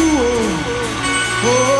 Oh.